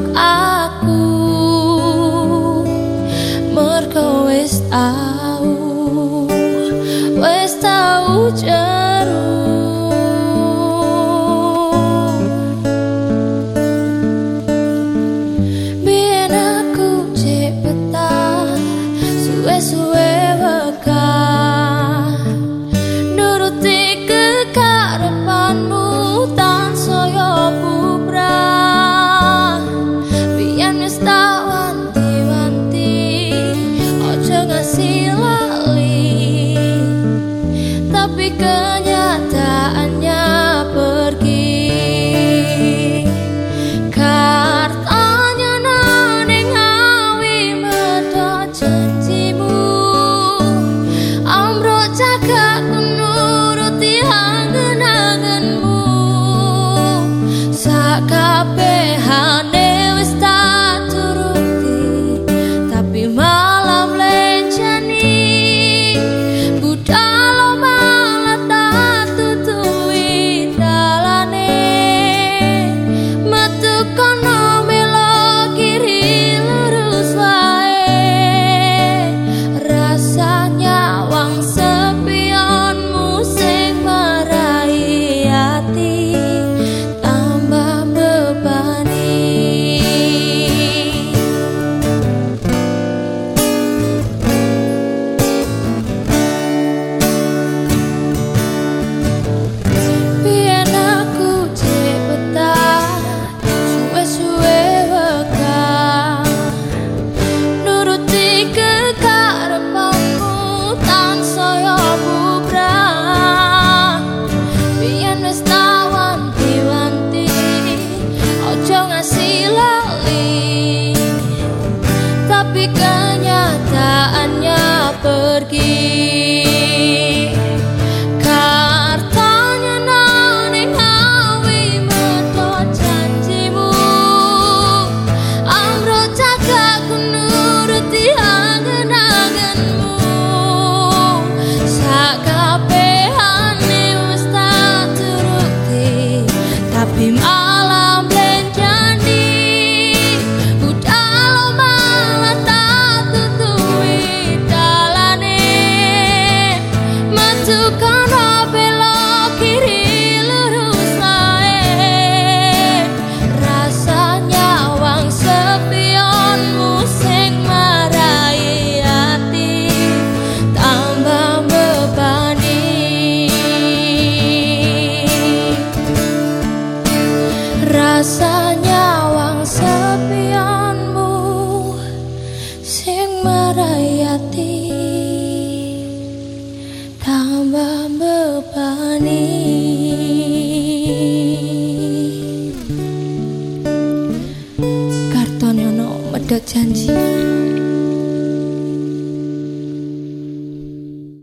untuk aku. Merkau wis tau wis tau see love. ojo ngasih lali Tapi kenyataannya pergi. rasanya wang sepianmu sing merayati tambah bebani. Karton yono medot janji.